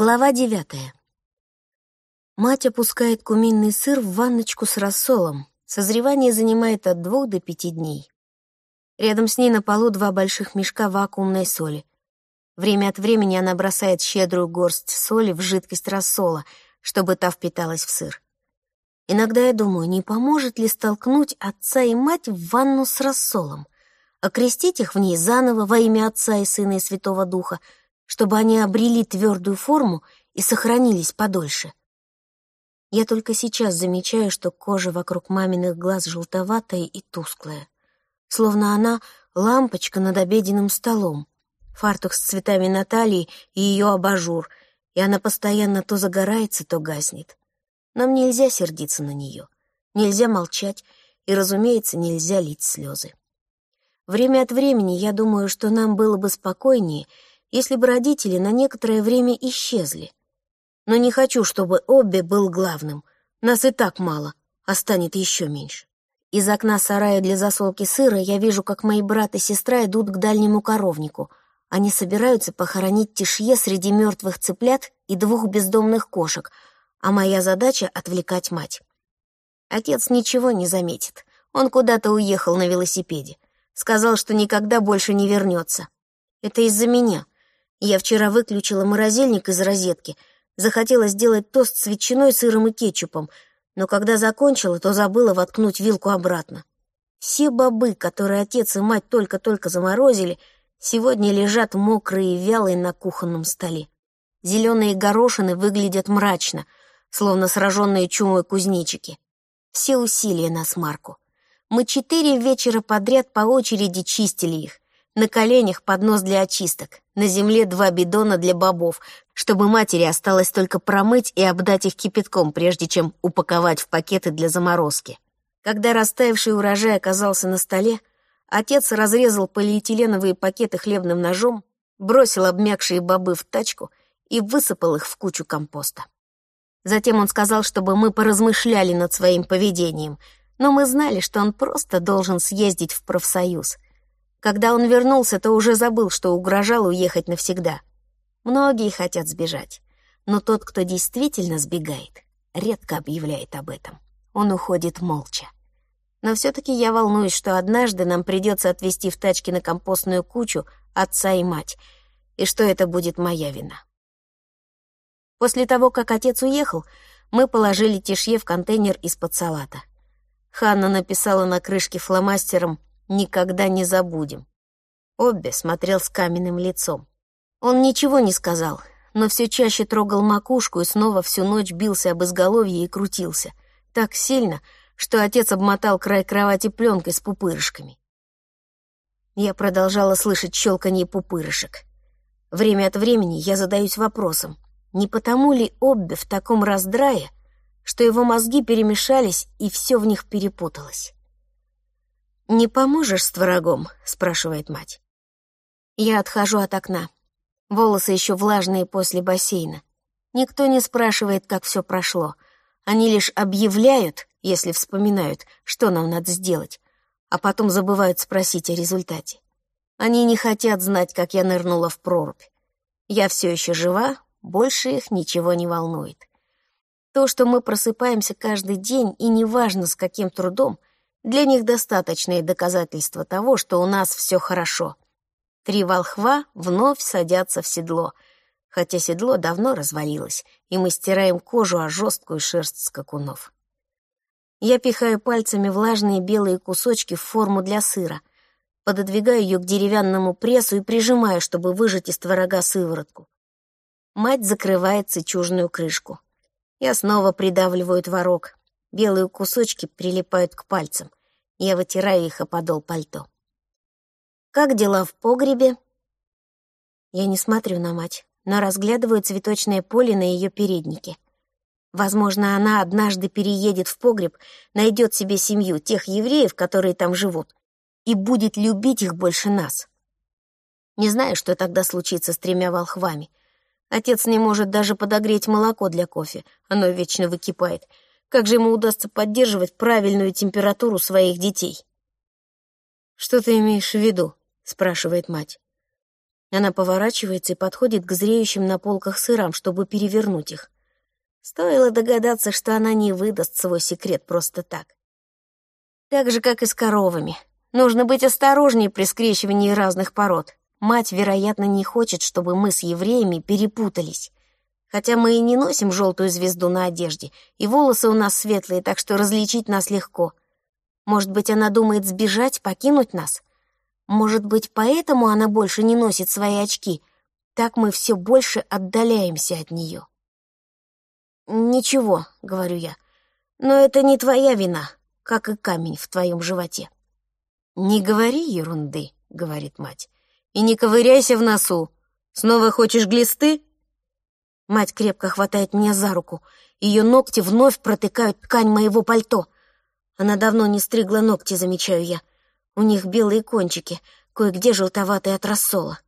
Глава девятая. Мать опускает куминный сыр в ванночку с рассолом. Созревание занимает от двух до пяти дней. Рядом с ней на полу два больших мешка вакуумной соли. Время от времени она бросает щедрую горсть соли в жидкость рассола, чтобы та впиталась в сыр. Иногда я думаю, не поможет ли столкнуть отца и мать в ванну с рассолом, окрестить их в ней заново во имя Отца и Сына и Святого Духа — чтобы они обрели твердую форму и сохранились подольше. Я только сейчас замечаю, что кожа вокруг маминых глаз желтоватая и тусклая, словно она лампочка над обеденным столом, фартук с цветами Натальи и ее абажур, и она постоянно то загорается, то гаснет. Нам нельзя сердиться на нее, нельзя молчать и, разумеется, нельзя лить слезы. Время от времени я думаю, что нам было бы спокойнее, если бы родители на некоторое время исчезли. Но не хочу, чтобы Обби был главным. Нас и так мало, а станет еще меньше. Из окна сарая для засолки сыра я вижу, как мои брат и сестра идут к дальнему коровнику. Они собираются похоронить Тишье среди мертвых цыплят и двух бездомных кошек, а моя задача — отвлекать мать. Отец ничего не заметит. Он куда-то уехал на велосипеде. Сказал, что никогда больше не вернется. Это из-за меня. Я вчера выключила морозильник из розетки, захотела сделать тост с ветчиной, сыром и кетчупом, но когда закончила, то забыла воткнуть вилку обратно. Все бобы, которые отец и мать только-только заморозили, сегодня лежат мокрые и вялые на кухонном столе. Зеленые горошины выглядят мрачно, словно сраженные чумой кузнечики. Все усилия на смарку. Мы четыре вечера подряд по очереди чистили их, на коленях поднос для очисток, на земле два бидона для бобов, чтобы матери осталось только промыть и обдать их кипятком, прежде чем упаковать в пакеты для заморозки. Когда растаявший урожай оказался на столе, отец разрезал полиэтиленовые пакеты хлебным ножом, бросил обмякшие бобы в тачку и высыпал их в кучу компоста. Затем он сказал, чтобы мы поразмышляли над своим поведением, но мы знали, что он просто должен съездить в профсоюз — когда он вернулся, то уже забыл, что угрожал уехать навсегда. Многие хотят сбежать, но тот, кто действительно сбегает, редко объявляет об этом. Он уходит молча. Но все-таки я волнуюсь, что однажды нам придется отвезти в тачке на компостную кучу отца и мать, и что это будет моя вина. После того, как отец уехал, мы положили Тишье в контейнер из-под салата. Ханна написала на крышке фломастером никогда не забудем». Обби смотрел с каменным лицом. Он ничего не сказал, но все чаще трогал макушку и снова всю ночь бился об изголовье и крутился. Так сильно, что отец обмотал край кровати пленкой с пупырышками. Я продолжала слышать щелканье пупырышек. Время от времени я задаюсь вопросом, не потому ли Обби в таком раздрае, что его мозги перемешались и все в них перепуталось. «Не поможешь с творогом?» — спрашивает мать. Я отхожу от окна. Волосы еще влажные после бассейна. Никто не спрашивает, как все прошло. Они лишь объявляют, если вспоминают, что нам надо сделать, а потом забывают спросить о результате. Они не хотят знать, как я нырнула в прорубь. Я все еще жива, больше их ничего не волнует. То, что мы просыпаемся каждый день, и неважно с каким трудом, для них достаточные доказательства того, что у нас все хорошо. Три волхва вновь садятся в седло, хотя седло давно развалилось, и мы стираем кожу о жесткую шерсть скакунов. Я пихаю пальцами влажные белые кусочки в форму для сыра, пододвигаю ее к деревянному прессу и прижимаю, чтобы выжать из творога сыворотку. Мать закрывает сычужную крышку. Я снова придавливаю творог, Белые кусочки прилипают к пальцам. Я вытираю их о подол пальто. «Как дела в погребе?» Я не смотрю на мать, но разглядываю цветочное поле на ее переднике. Возможно, она однажды переедет в погреб, найдет себе семью, тех евреев, которые там живут, и будет любить их больше нас. Не знаю, что тогда случится с тремя волхвами. Отец не может даже подогреть молоко для кофе, оно вечно выкипает — как же ему удастся поддерживать правильную температуру своих детей? «Что ты имеешь в виду?» — спрашивает мать. Она поворачивается и подходит к зреющим на полках сырам, чтобы перевернуть их. Стоило догадаться, что она не выдаст свой секрет просто так. Так же, как и с коровами. Нужно быть осторожнее при скрещивании разных пород. Мать, вероятно, не хочет, чтобы мы с евреями перепутались. Хотя мы и не носим желтую звезду на одежде, и волосы у нас светлые, так что различить нас легко. Может быть, она думает сбежать, покинуть нас? Может быть, поэтому она больше не носит свои очки? Так мы все больше отдаляемся от нее. «Ничего», — говорю я, — «но это не твоя вина, как и камень в твоем животе». «Не говори ерунды», — говорит мать, — «и не ковыряйся в носу. Снова хочешь глисты?» Мать крепко хватает меня за руку. Ее ногти вновь протыкают ткань моего пальто. Она давно не стригла ногти, замечаю я. У них белые кончики, кое-где желтоватые от рассола.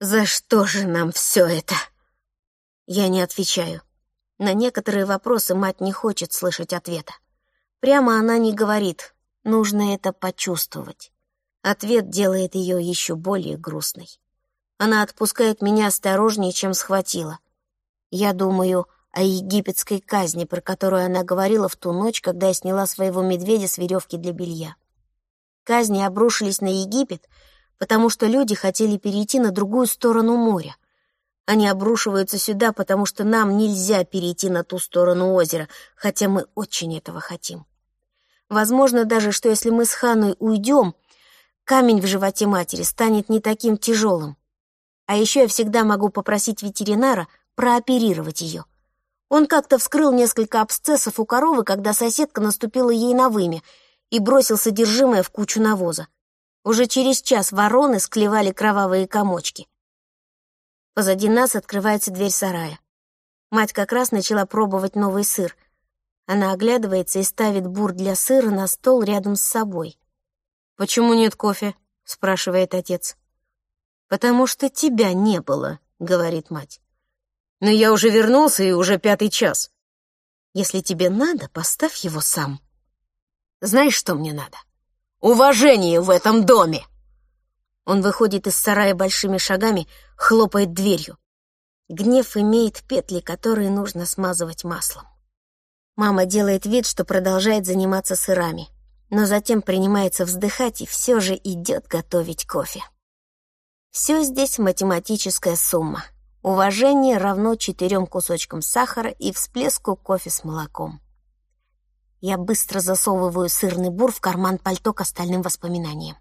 «За что же нам все это?» Я не отвечаю. На некоторые вопросы мать не хочет слышать ответа. Прямо она не говорит, нужно это почувствовать. Ответ делает ее еще более грустной. Она отпускает меня осторожнее, чем схватила. Я думаю о египетской казни, про которую она говорила в ту ночь, когда я сняла своего медведя с веревки для белья. Казни обрушились на Египет, потому что люди хотели перейти на другую сторону моря. Они обрушиваются сюда, потому что нам нельзя перейти на ту сторону озера, хотя мы очень этого хотим. Возможно даже, что если мы с Ханой уйдем, камень в животе матери станет не таким тяжелым. А еще я всегда могу попросить ветеринара прооперировать ее. Он как-то вскрыл несколько абсцессов у коровы, когда соседка наступила ей на вымя — и бросил содержимое в кучу навоза. Уже через час вороны склевали кровавые комочки. Позади нас открывается дверь сарая. Мать как раз начала пробовать новый сыр. Она оглядывается и ставит бур для сыра на стол рядом с собой. «Почему нет кофе?» — спрашивает отец. «Потому что тебя не было», — говорит мать. «Но я уже вернулся, и уже пятый час». «Если тебе надо, поставь его сам», знаешь, что мне надо? Уважение в этом доме!» Он выходит из сарая большими шагами, хлопает дверью. Гнев имеет петли, которые нужно смазывать маслом. Мама делает вид, что продолжает заниматься сырами, но затем принимается вздыхать и все же идет готовить кофе. Все здесь математическая сумма. Уважение равно четырем кусочкам сахара и всплеску кофе с молоком. Я быстро засовываю сырный бур в карман пальто к остальным воспоминаниям.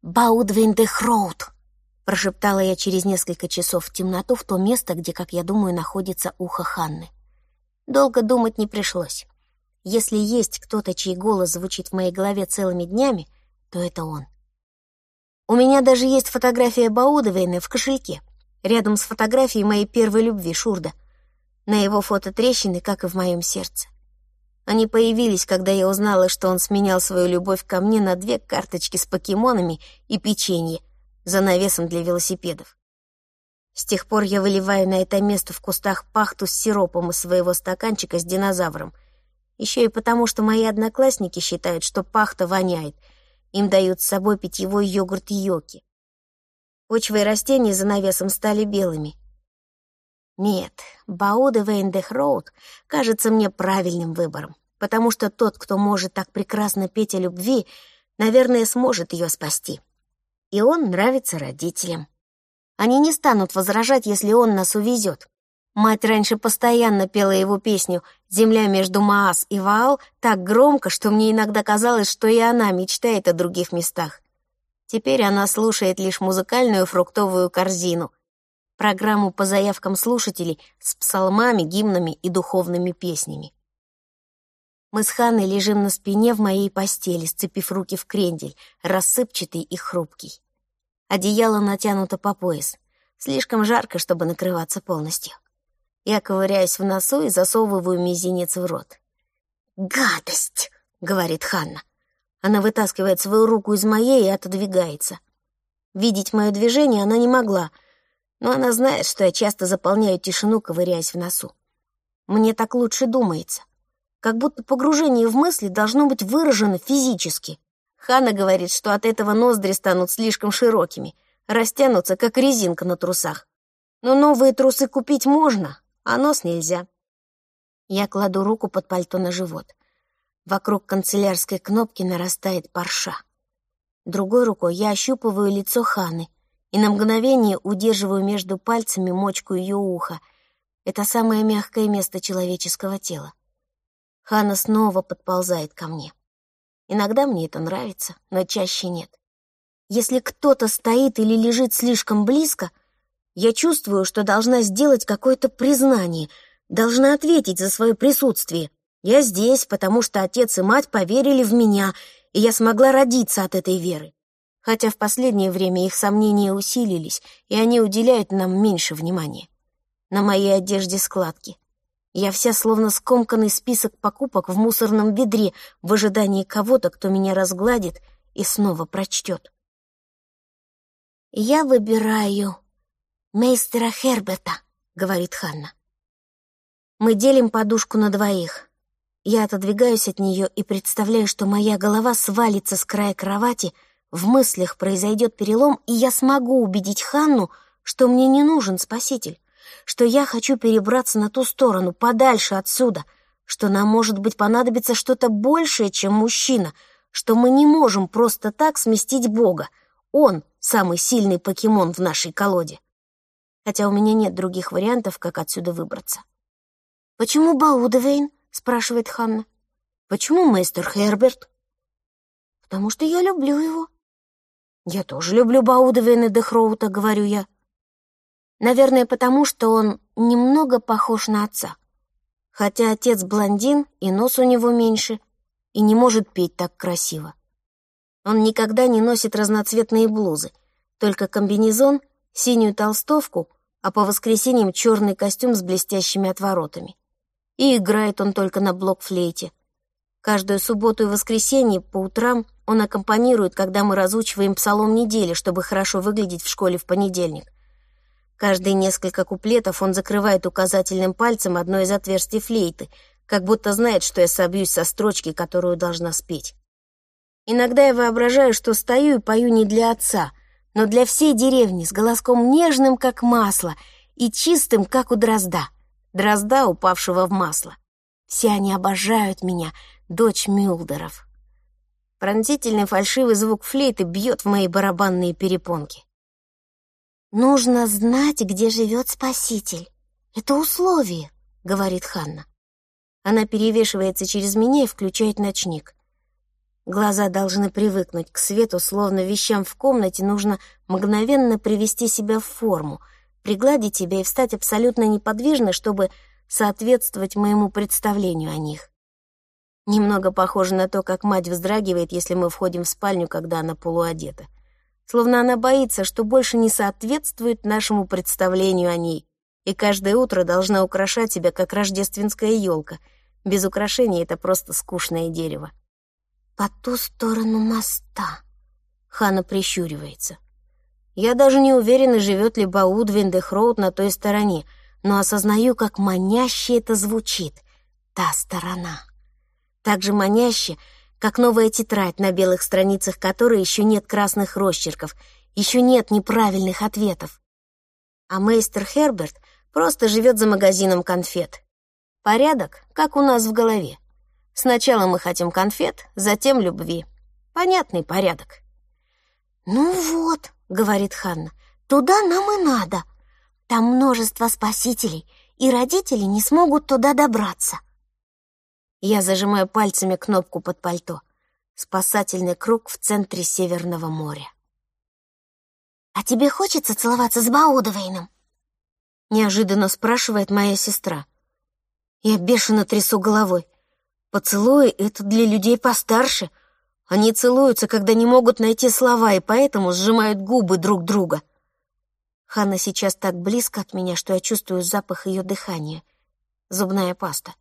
«Баудвин де Хроуд!» — прошептала я через несколько часов в темноту в то место, где, как я думаю, находится ухо Ханны. Долго думать не пришлось. Если есть кто-то, чей голос звучит в моей голове целыми днями, то это он. У меня даже есть фотография Баудовейна в кошельке, рядом с фотографией моей первой любви, Шурда. На его фото трещины, как и в моем сердце. Они появились, когда я узнала, что он сменял свою любовь ко мне на две карточки с покемонами и печенье за навесом для велосипедов. С тех пор я выливаю на это место в кустах пахту с сиропом из своего стаканчика с динозавром. Еще и потому, что мои одноклассники считают, что пахта воняет. Им дают с собой питьевой йогурт Йоки. Почвы и растения за навесом стали белыми. Нет, Бауда Вейндехроуд кажется мне правильным выбором потому что тот, кто может так прекрасно петь о любви, наверное, сможет ее спасти. И он нравится родителям. Они не станут возражать, если он нас увезет. Мать раньше постоянно пела его песню «Земля между Маас и Ваал» так громко, что мне иногда казалось, что и она мечтает о других местах. Теперь она слушает лишь музыкальную фруктовую корзину, программу по заявкам слушателей с псалмами, гимнами и духовными песнями. Мы с Ханной лежим на спине в моей постели, сцепив руки в крендель, рассыпчатый и хрупкий. Одеяло натянуто по пояс. Слишком жарко, чтобы накрываться полностью. Я ковыряюсь в носу и засовываю мизинец в рот. «Гадость!» — говорит Ханна. Она вытаскивает свою руку из моей и отодвигается. Видеть мое движение она не могла, но она знает, что я часто заполняю тишину, ковыряясь в носу. Мне так лучше думается как будто погружение в мысли должно быть выражено физически. Хана говорит, что от этого ноздри станут слишком широкими, растянутся, как резинка на трусах. Но новые трусы купить можно, а нос нельзя. Я кладу руку под пальто на живот. Вокруг канцелярской кнопки нарастает парша. Другой рукой я ощупываю лицо Ханы и на мгновение удерживаю между пальцами мочку ее уха. Это самое мягкое место человеческого тела. Хана снова подползает ко мне. Иногда мне это нравится, но чаще нет. Если кто-то стоит или лежит слишком близко, я чувствую, что должна сделать какое-то признание, должна ответить за свое присутствие. Я здесь, потому что отец и мать поверили в меня, и я смогла родиться от этой веры. Хотя в последнее время их сомнения усилились, и они уделяют нам меньше внимания. На моей одежде складки. Я вся словно скомканный список покупок в мусорном ведре в ожидании кого-то, кто меня разгладит и снова прочтет. «Я выбираю мейстера Херберта», — говорит Ханна. Мы делим подушку на двоих. Я отодвигаюсь от нее и представляю, что моя голова свалится с края кровати, в мыслях произойдет перелом, и я смогу убедить Ханну, что мне не нужен спаситель, что я хочу перебраться на ту сторону, подальше отсюда, что нам, может быть, понадобится что-то большее, чем мужчина, что мы не можем просто так сместить Бога. Он — самый сильный покемон в нашей колоде. Хотя у меня нет других вариантов, как отсюда выбраться. «Почему Баудевейн?» — спрашивает Ханна. «Почему мейстер Херберт?» «Потому что я люблю его». «Я тоже люблю Баудевейна Дехроута», — говорю я. Наверное, потому что он немного похож на отца. Хотя отец блондин, и нос у него меньше, и не может петь так красиво. Он никогда не носит разноцветные блузы, только комбинезон, синюю толстовку, а по воскресеньям черный костюм с блестящими отворотами. И играет он только на блокфлейте. Каждую субботу и воскресенье по утрам он аккомпанирует, когда мы разучиваем псалом недели, чтобы хорошо выглядеть в школе в понедельник. Каждые несколько куплетов он закрывает указательным пальцем одно из отверстий флейты, как будто знает, что я собьюсь со строчки, которую должна спеть. Иногда я воображаю, что стою и пою не для отца, но для всей деревни с голоском нежным, как масло, и чистым, как у дрозда, дрозда, упавшего в масло. Все они обожают меня, дочь Мюлдеров. Пронзительный фальшивый звук флейты бьет в мои барабанные перепонки. «Нужно знать, где живет Спаситель. Это условие», — говорит Ханна. Она перевешивается через меня и включает ночник. Глаза должны привыкнуть к свету, словно вещам в комнате нужно мгновенно привести себя в форму, пригладить себя и встать абсолютно неподвижно, чтобы соответствовать моему представлению о них. Немного похоже на то, как мать вздрагивает, если мы входим в спальню, когда она полуодета. Словно она боится, что больше не соответствует нашему представлению о ней, и каждое утро должна украшать себя, как рождественская елка. Без украшений это просто скучное дерево. «По ту сторону моста», — Хана прищуривается. «Я даже не уверена, живет ли Баудвин де Хроуд на той стороне, но осознаю, как маняще это звучит. Та сторона. Так же маняще, как новая тетрадь, на белых страницах которой еще нет красных росчерков, еще нет неправильных ответов. А мейстер Херберт просто живет за магазином конфет. Порядок, как у нас в голове. Сначала мы хотим конфет, затем любви. Понятный порядок. «Ну вот», — говорит Ханна, — «туда нам и надо. Там множество спасителей, и родители не смогут туда добраться». Я зажимаю пальцами кнопку под пальто. Спасательный круг в центре Северного моря. «А тебе хочется целоваться с Баудовейном?» Неожиданно спрашивает моя сестра. Я бешено трясу головой. Поцелуи — это для людей постарше. Они целуются, когда не могут найти слова, и поэтому сжимают губы друг друга. Ханна сейчас так близко от меня, что я чувствую запах ее дыхания. Зубная паста.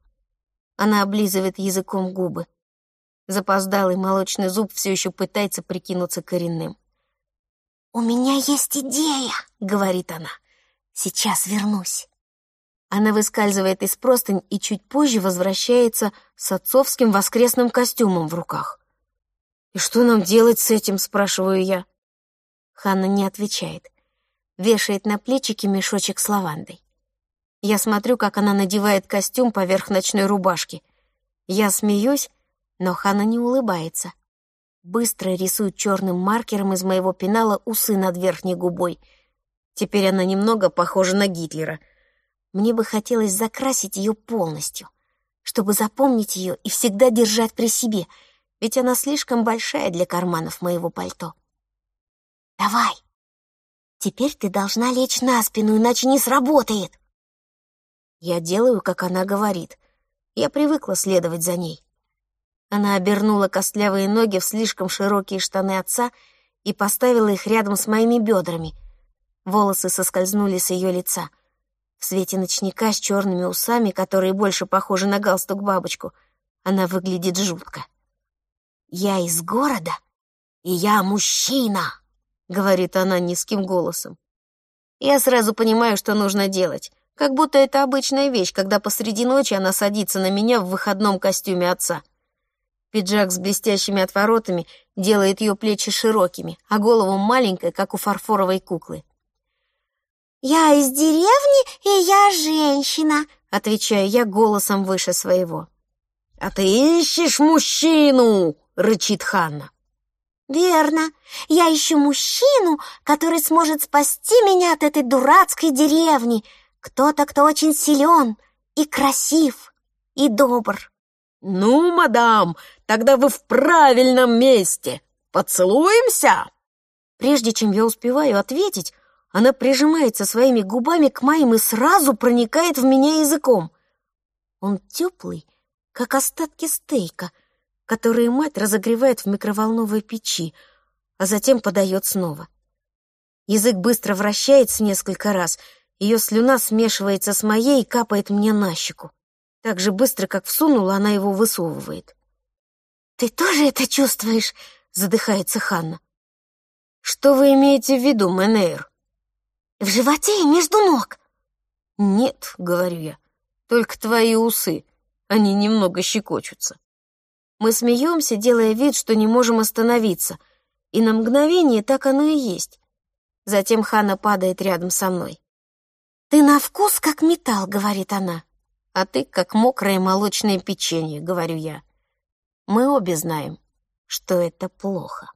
Она облизывает языком губы. Запоздалый молочный зуб все еще пытается прикинуться коренным. «У меня есть идея», — говорит она. «Сейчас вернусь». Она выскальзывает из простынь и чуть позже возвращается с отцовским воскресным костюмом в руках. «И что нам делать с этим?» — спрашиваю я. Ханна не отвечает. Вешает на плечики мешочек с лавандой. Я смотрю, как она надевает костюм поверх ночной рубашки. Я смеюсь, но Ханна не улыбается. Быстро рисует черным маркером из моего пенала усы над верхней губой. Теперь она немного похожа на Гитлера. Мне бы хотелось закрасить ее полностью, чтобы запомнить ее и всегда держать при себе, ведь она слишком большая для карманов моего пальто. «Давай! Теперь ты должна лечь на спину, иначе не сработает!» Я делаю, как она говорит. Я привыкла следовать за ней. Она обернула костлявые ноги в слишком широкие штаны отца и поставила их рядом с моими бедрами. Волосы соскользнули с ее лица. В свете ночника с черными усами, которые больше похожи на галстук-бабочку, она выглядит жутко. «Я из города, и я мужчина», — говорит она низким голосом. Я сразу понимаю, что нужно делать, как будто это обычная вещь, когда посреди ночи она садится на меня в выходном костюме отца. Пиджак с блестящими отворотами делает ее плечи широкими, а голову маленькой, как у фарфоровой куклы. «Я из деревни, и я женщина», — отвечаю я голосом выше своего. «А ты ищешь мужчину!» — рычит Ханна. «Верно. Я ищу мужчину, который сможет спасти меня от этой дурацкой деревни. Кто-то, кто очень силен и красив и добр». «Ну, мадам, тогда вы в правильном месте. Поцелуемся?» Прежде чем я успеваю ответить, она прижимается своими губами к моим и сразу проникает в меня языком. Он теплый, как остатки стейка, которые мать разогревает в микроволновой печи, а затем подает снова. Язык быстро вращается несколько раз, ее слюна смешивается с моей и капает мне на щеку. Так же быстро, как всунула, она его высовывает. «Ты тоже это чувствуешь?» — задыхается Ханна. «Что вы имеете в виду, Менейр?» «В животе и между ног». «Нет», — говорю я, — «только твои усы. Они немного щекочутся». Мы смеемся, делая вид, что не можем остановиться, и на мгновение так оно и есть. Затем Ханна падает рядом со мной. «Ты на вкус как металл», — говорит она а ты как мокрое молочное печенье, говорю я. Мы обе знаем, что это плохо.